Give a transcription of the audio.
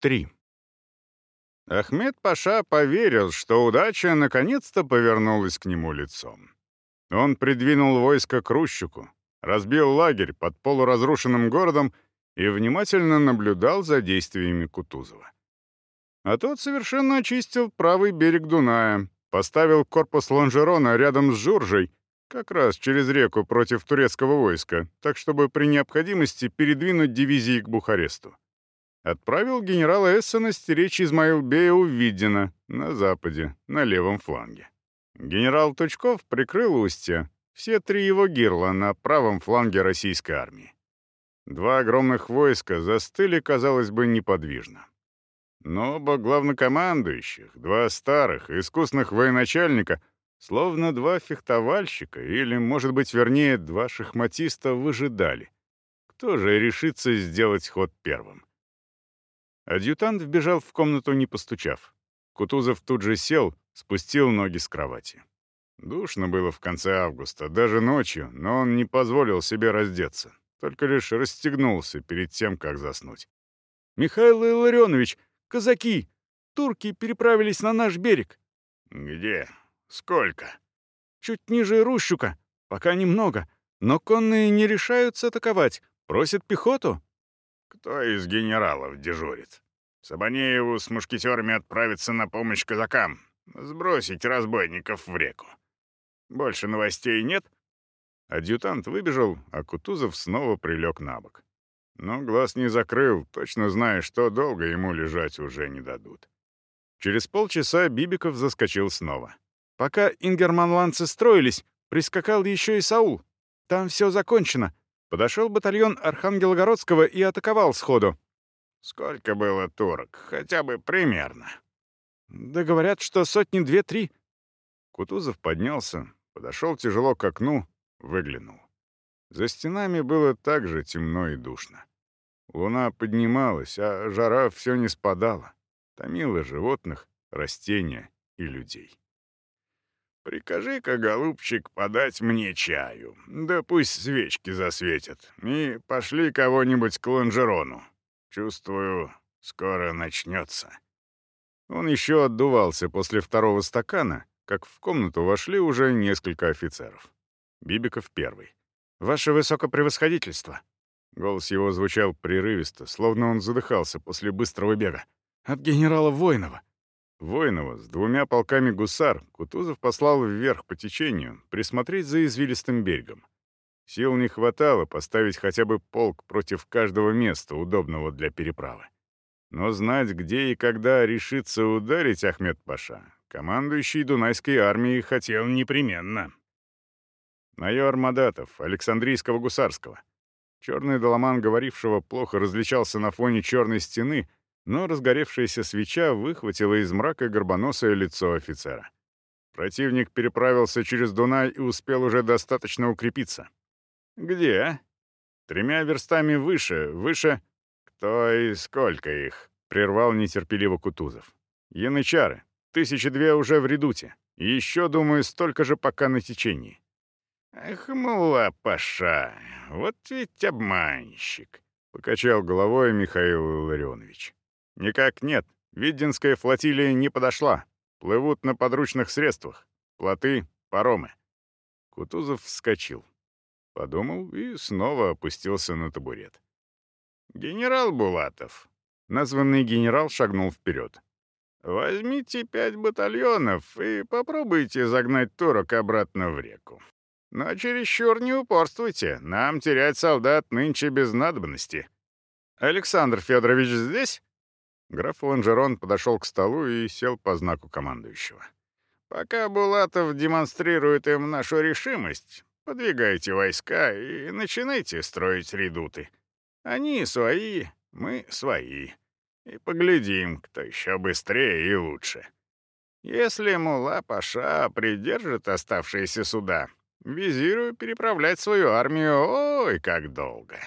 3. Ахмед Паша поверил, что удача наконец-то повернулась к нему лицом. Он придвинул войско к Рущуку, разбил лагерь под полуразрушенным городом и внимательно наблюдал за действиями Кутузова. А тот совершенно очистил правый берег Дуная, поставил корпус Ланжерона рядом с Журжей, как раз через реку против турецкого войска, так чтобы при необходимости передвинуть дивизии к Бухаресту отправил генерала Эссена стеречь Измаил-Бея у Виддина на западе, на левом фланге. Генерал Тучков прикрыл устье, все три его гирла на правом фланге российской армии. Два огромных войска застыли, казалось бы, неподвижно. Но оба главнокомандующих, два старых, искусных военачальника, словно два фехтовальщика, или, может быть, вернее, два шахматиста, выжидали. Кто же решится сделать ход первым? Адъютант вбежал в комнату, не постучав. Кутузов тут же сел, спустил ноги с кровати. Душно было в конце августа, даже ночью, но он не позволил себе раздеться, только лишь расстегнулся перед тем, как заснуть. «Михаил Илларионович, казаки! Турки переправились на наш берег!» «Где? Сколько?» «Чуть ниже Рущука. Пока немного. Но конные не решаются атаковать. Просят пехоту». Кто из генералов дежурит? Сабанееву с мушкетерами отправиться на помощь казакам, сбросить разбойников в реку. Больше новостей нет? Адъютант выбежал, а Кутузов снова прилег на бок. Но глаз не закрыл, точно зная, что долго ему лежать уже не дадут. Через полчаса Бибиков заскочил снова. Пока ингерманландцы строились, прискакал еще и Саул. Там все закончено. Подошел батальон Архангелогородского и атаковал сходу. Сколько было турок? Хотя бы примерно. Да говорят, что сотни две-три. Кутузов поднялся, подошел тяжело к окну, выглянул. За стенами было так же темно и душно. Луна поднималась, а жара все не спадала. Томила животных, растения и людей. Прикажи-ка, голубчик, подать мне чаю. Да пусть свечки засветят. И пошли кого-нибудь к лонжерону. Чувствую, скоро начнется. Он еще отдувался после второго стакана, как в комнату вошли уже несколько офицеров. Бибиков первый. «Ваше высокопревосходительство!» Голос его звучал прерывисто, словно он задыхался после быстрого бега. «От генерала Воинова!» Воинова с двумя полками гусар Кутузов послал вверх по течению присмотреть за извилистым берегом. Сил не хватало поставить хотя бы полк против каждого места, удобного для переправы. Но знать, где и когда решится ударить Ахмед Паша, командующий Дунайской армией хотел непременно. Майор Мадатов, Александрийского гусарского. Черный доломан говорившего плохо различался на фоне черной стены — но разгоревшаяся свеча выхватила из мрака горбоносое лицо офицера. Противник переправился через Дунай и успел уже достаточно укрепиться. «Где?» а?» «Тремя верстами выше, выше...» «Кто и сколько их?» — прервал нетерпеливо Кутузов. «Янычары. Тысячи две уже в редуте. Еще, думаю, столько же пока на течении». «Эх, мула, Паша, вот ведь обманщик», — покачал головой Михаил Илларионович. «Никак нет. Виддинская флотилия не подошла. Плывут на подручных средствах. Плоты, паромы». Кутузов вскочил. Подумал и снова опустился на табурет. «Генерал Булатов». Названный генерал шагнул вперед. «Возьмите пять батальонов и попробуйте загнать турок обратно в реку. Но чересчур не упорствуйте, нам терять солдат нынче без надобности». «Александр Федорович здесь?» Граф Ланжерон подошел к столу и сел по знаку командующего. «Пока Булатов демонстрирует им нашу решимость, подвигайте войска и начинайте строить редуты. Они свои, мы свои. И поглядим, кто еще быстрее и лучше. Если Мула Паша придержит оставшиеся суда, визирую переправлять свою армию ой как долго».